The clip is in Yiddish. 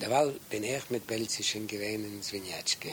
Derweil bin ich mit Belzischen gewesen in Zwinjatschke.